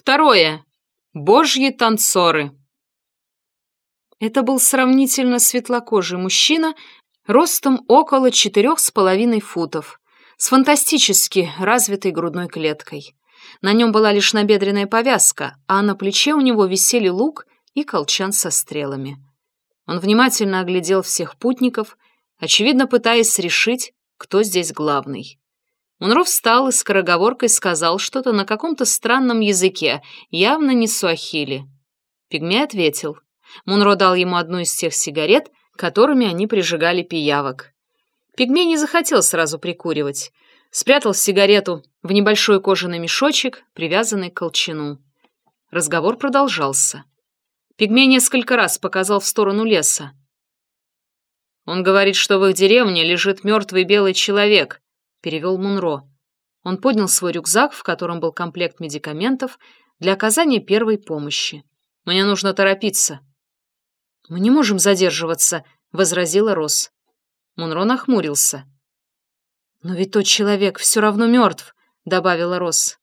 Второе. Божьи танцоры. Это был сравнительно светлокожий мужчина, ростом около четырех с половиной футов, с фантастически развитой грудной клеткой. На нем была лишь набедренная повязка, а на плече у него висели лук и колчан со стрелами. Он внимательно оглядел всех путников, очевидно пытаясь решить, кто здесь главный. Мунро встал и скороговоркой сказал что-то на каком-то странном языке, явно не суахили. Пигмей ответил. Мунро дал ему одну из тех сигарет, которыми они прижигали пиявок. Пигмей не захотел сразу прикуривать. Спрятал сигарету в небольшой кожаный мешочек, привязанный к колчану. Разговор продолжался. Пигмей несколько раз показал в сторону леса. Он говорит, что в их деревне лежит мертвый белый человек, — перевел Мунро. Он поднял свой рюкзак, в котором был комплект медикаментов, для оказания первой помощи. «Мне нужно торопиться». «Мы не можем задерживаться», — возразила Рос. Мунро нахмурился. «Но ведь тот человек все равно мертв», — добавила Рос.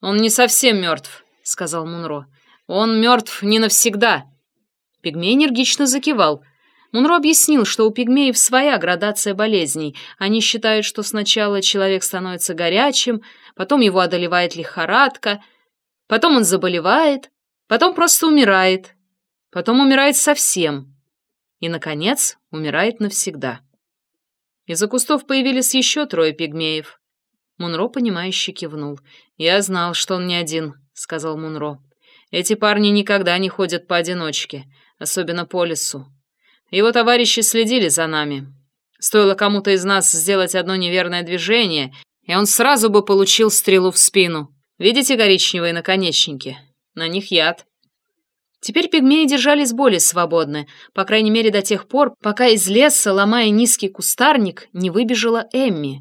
«Он не совсем мертв», — сказал Мунро. «Он мертв не навсегда». Пигмей энергично закивал — Мунро объяснил, что у пигмеев своя градация болезней. Они считают, что сначала человек становится горячим, потом его одолевает лихорадка, потом он заболевает, потом просто умирает, потом умирает совсем и, наконец, умирает навсегда. Из-за кустов появились еще трое пигмеев. Мунро, понимающе кивнул. «Я знал, что он не один», — сказал Мунро. «Эти парни никогда не ходят поодиночке, особенно по лесу. Его товарищи следили за нами. Стоило кому-то из нас сделать одно неверное движение, и он сразу бы получил стрелу в спину. Видите коричневые наконечники? На них яд. Теперь пигмеи держались более свободно, по крайней мере до тех пор, пока из леса, ломая низкий кустарник, не выбежала Эмми.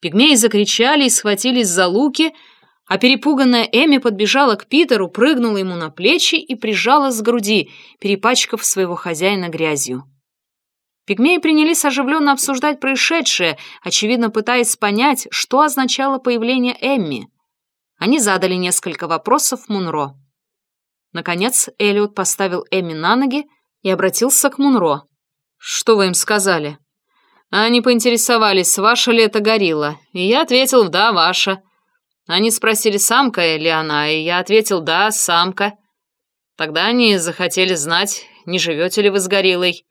Пигмеи закричали и схватились за луки, а перепуганная Эми подбежала к Питеру, прыгнула ему на плечи и прижала с груди, перепачкав своего хозяина грязью. Пигмеи принялись оживленно обсуждать происшедшее, очевидно пытаясь понять, что означало появление Эмми. Они задали несколько вопросов Мунро. Наконец Элliot поставил Эмми на ноги и обратился к Мунро. «Что вы им сказали?» Они поинтересовались, ваша ли это горилла, и я ответил «да, ваша». Они спросили, самка ли она, и я ответил «да, самка». Тогда они захотели знать, не живете ли вы с гориллой.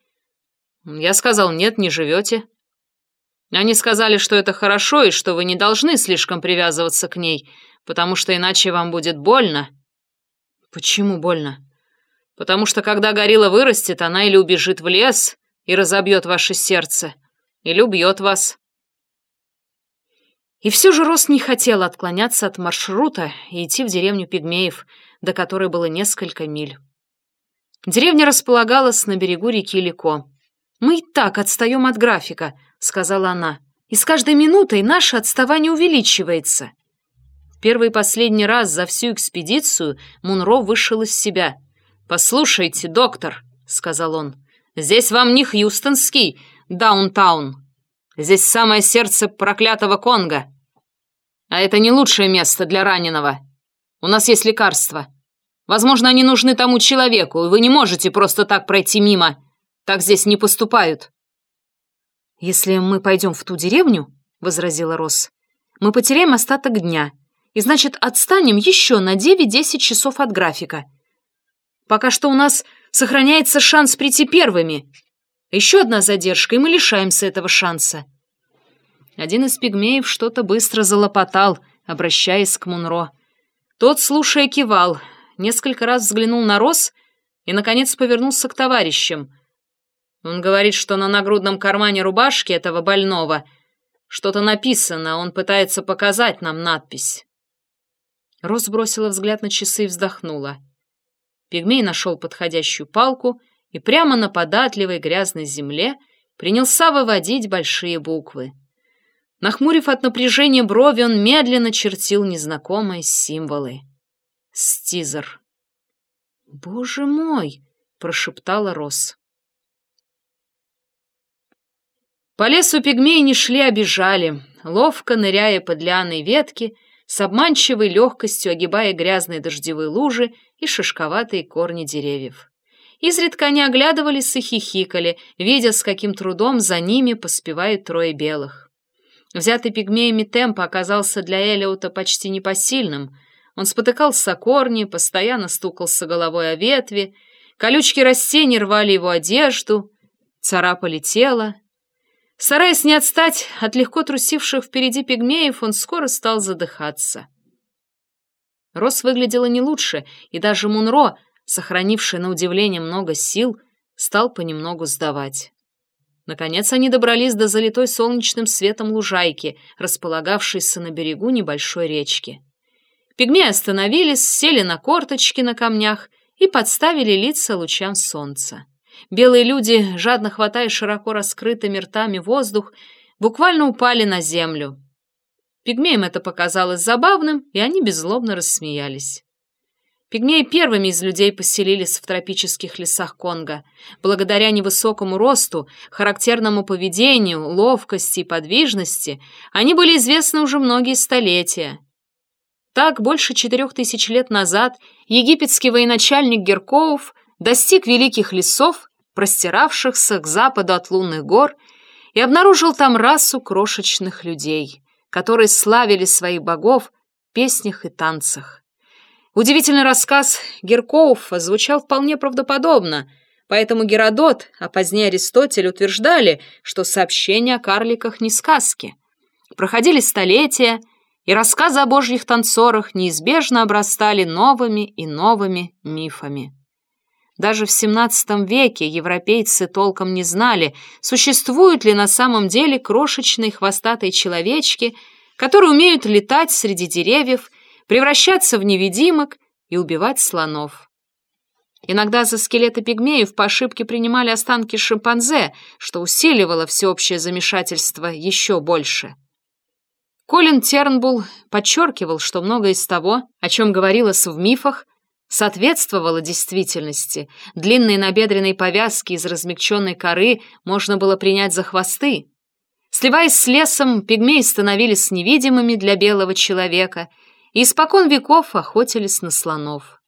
Я сказал «нет, не живете». Они сказали, что это хорошо и что вы не должны слишком привязываться к ней, потому что иначе вам будет больно. Почему больно? Потому что когда горилла вырастет, она или убежит в лес и разобьет ваше сердце, или убьет вас. И все же Рос не хотел отклоняться от маршрута и идти в деревню пигмеев, до которой было несколько миль. Деревня располагалась на берегу реки Лико. «Мы и так отстаем от графика», — сказала она. «И с каждой минутой наше отставание увеличивается». первый и последний раз за всю экспедицию Мунро вышел из себя. «Послушайте, доктор», — сказал он, — «здесь вам не Хьюстонский даунтаун. Здесь самое сердце проклятого Конга. А это не лучшее место для раненого. У нас есть лекарства. Возможно, они нужны тому человеку, и вы не можете просто так пройти мимо. Так здесь не поступают». «Если мы пойдем в ту деревню, — возразила Росс, — мы потеряем остаток дня, и, значит, отстанем еще на 9-10 часов от графика. Пока что у нас сохраняется шанс прийти первыми, еще одна задержка, и мы лишаемся этого шанса. Один из пигмеев что-то быстро залопотал, обращаясь к Мунро. Тот, слушая, кивал, несколько раз взглянул на Рос и, наконец, повернулся к товарищам. Он говорит, что на нагрудном кармане рубашки этого больного что-то написано, он пытается показать нам надпись. Рос бросила взгляд на часы и вздохнула. Пигмей нашел подходящую палку — и прямо на податливой грязной земле принялся выводить большие буквы. Нахмурив от напряжения брови, он медленно чертил незнакомые символы. «Стизер». «Боже мой!» — прошептала Рос. По лесу пигмеи не шли, а бежали, ловко ныряя под лианы ветки, с обманчивой легкостью огибая грязные дождевые лужи и шишковатые корни деревьев. Изредка они оглядывались и хихикали, видя, с каким трудом за ними поспевают трое белых. Взятый пигмеями темп оказался для Элиота почти непосильным. Он спотыкался о корни, постоянно стукался головой о ветви, колючки растений рвали его одежду, царапали тело, Стараясь не отстать от легко трусивших впереди пигмеев, он скоро стал задыхаться. Рос выглядела не лучше, и даже Мунро, сохранивший на удивление много сил, стал понемногу сдавать. Наконец они добрались до залитой солнечным светом лужайки, располагавшейся на берегу небольшой речки. Пигмеи остановились, сели на корточки на камнях и подставили лица лучам солнца. Белые люди, жадно хватая широко раскрытыми ртами воздух, буквально упали на землю. Пигмеям это показалось забавным, и они беззлобно рассмеялись. Пигмеи первыми из людей поселились в тропических лесах Конго. Благодаря невысокому росту, характерному поведению, ловкости и подвижности они были известны уже многие столетия. Так, больше четырех тысяч лет назад египетский военачальник Геркоов достиг великих лесов простиравшихся к западу от лунных гор, и обнаружил там расу крошечных людей, которые славили своих богов в песнях и танцах. Удивительный рассказ Геркоуфа звучал вполне правдоподобно, поэтому Геродот, а позднее Аристотель утверждали, что сообщения о карликах не сказки. Проходили столетия, и рассказы о божьих танцорах неизбежно обрастали новыми и новыми мифами. Даже в XVII веке европейцы толком не знали, существуют ли на самом деле крошечные хвостатые человечки, которые умеют летать среди деревьев, превращаться в невидимок и убивать слонов. Иногда за скелеты пигмеев по ошибке принимали останки шимпанзе, что усиливало всеобщее замешательство еще больше. Колин Тернбулл подчеркивал, что многое из того, о чем говорилось в мифах, соответствовало действительности. Длинные набедренные повязки из размягченной коры можно было принять за хвосты. Сливаясь с лесом, пигмеи становились невидимыми для белого человека испокон веков охотились на слонов.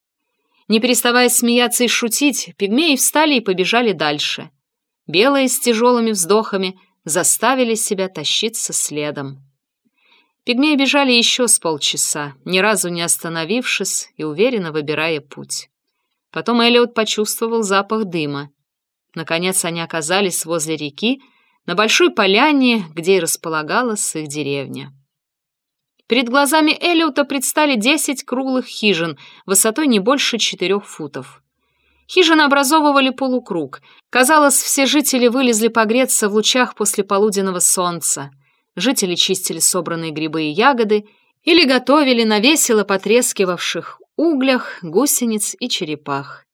Не переставая смеяться и шутить, пигмеи встали и побежали дальше. Белые с тяжелыми вздохами заставили себя тащиться следом. Пигмеи бежали еще с полчаса, ни разу не остановившись и уверенно выбирая путь. Потом Элliot почувствовал запах дыма. Наконец они оказались возле реки, на большой поляне, где и располагалась их деревня. Перед глазами Эллиота предстали десять круглых хижин, высотой не больше четырех футов. Хижины образовывали полукруг. Казалось, все жители вылезли погреться в лучах после полуденного солнца — Жители чистили собранные грибы и ягоды или готовили на весело потрескивавших углях гусениц и черепах.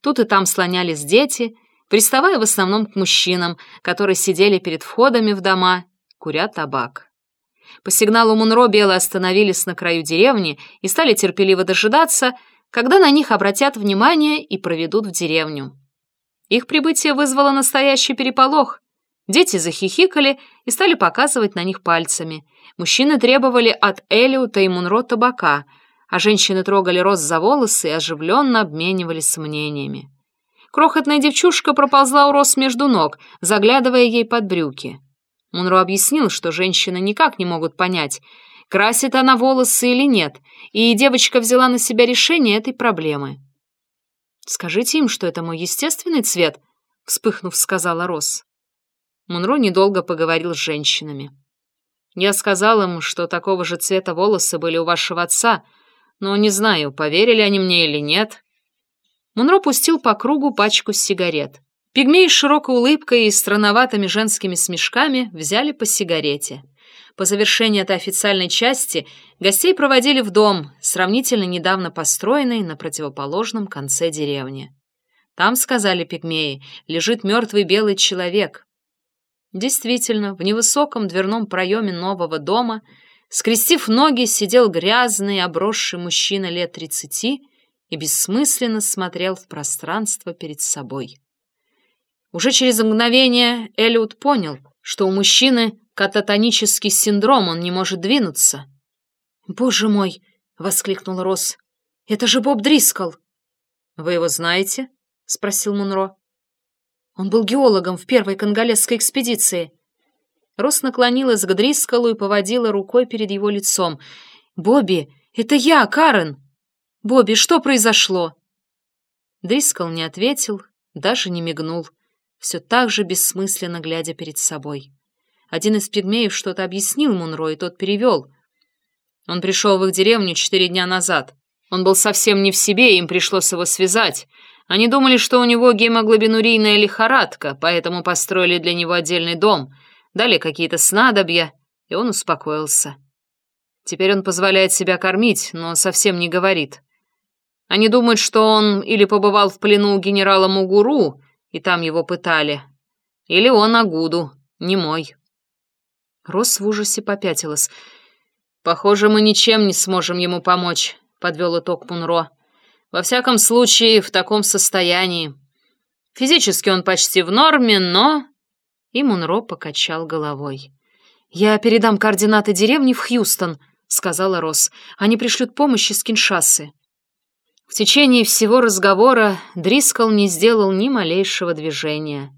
Тут и там слонялись дети, приставая в основном к мужчинам, которые сидели перед входами в дома, куря табак. По сигналу Мунро белые остановились на краю деревни и стали терпеливо дожидаться, когда на них обратят внимание и проведут в деревню. Их прибытие вызвало настоящий переполох. Дети захихикали и стали показывать на них пальцами. Мужчины требовали от Элиута и Мунро табака, а женщины трогали Роз за волосы и оживленно обменивались мнениями. Крохотная девчушка проползла у Роз между ног, заглядывая ей под брюки. Мунро объяснил, что женщины никак не могут понять, красит она волосы или нет, и девочка взяла на себя решение этой проблемы. «Скажите им, что это мой естественный цвет», — вспыхнув, сказала Роз. Мунро недолго поговорил с женщинами. Я сказал им, что такого же цвета волосы были у вашего отца, но не знаю, поверили они мне или нет. Мунро пустил по кругу пачку сигарет. Пигмеи с широкой улыбкой и странноватыми женскими смешками взяли по сигарете. По завершении этой официальной части гостей проводили в дом, сравнительно недавно построенный на противоположном конце деревни. Там, сказали пигмеи, лежит мертвый белый человек, Действительно, в невысоком дверном проеме нового дома, скрестив ноги, сидел грязный, обросший мужчина лет тридцати и бессмысленно смотрел в пространство перед собой. Уже через мгновение Элиот понял, что у мужчины кататонический синдром, он не может двинуться. «Боже мой!» — воскликнул Росс. «Это же Боб Дрискл!» «Вы его знаете?» — спросил Мунро. «Он был геологом в первой конголезской экспедиции». Росс наклонилась к Дрискалу и поводила рукой перед его лицом. «Бобби, это я, Карен!» «Бобби, что произошло?» Дрискал не ответил, даже не мигнул, все так же бессмысленно глядя перед собой. Один из пигмеев что-то объяснил Мунро, и тот перевел. Он пришел в их деревню четыре дня назад. Он был совсем не в себе, им пришлось его связать. Они думали, что у него гемоглобинурийная лихорадка, поэтому построили для него отдельный дом, дали какие-то снадобья, и он успокоился. Теперь он позволяет себя кормить, но совсем не говорит. Они думают, что он или побывал в плену у генерала Мугуру, и там его пытали, или он Агуду, не мой. Рос в ужасе попятилась. «Похоже, мы ничем не сможем ему помочь», — подвел итог Мунро. «Во всяком случае, в таком состоянии. Физически он почти в норме, но...» И Мунро покачал головой. «Я передам координаты деревни в Хьюстон», — сказала Рос. «Они пришлют помощь из Киншасы». В течение всего разговора Дрискл не сделал ни малейшего движения.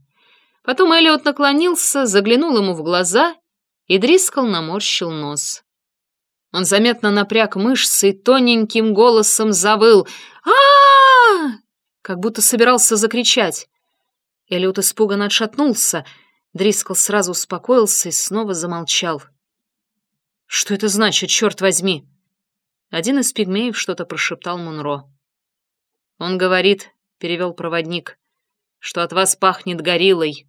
Потом Элliot наклонился, заглянул ему в глаза, и Дрискл наморщил нос. Он заметно напряг мышцы и тоненьким голосом завыл -а, как будто собирался закричать. Эллиот испуганно отшатнулся. Дрискл сразу успокоился и снова замолчал. «Что это значит, черт возьми?» Один из пигмеев что-то прошептал Мунро. «Он говорит», — перевел проводник, — «что от вас пахнет гориллой».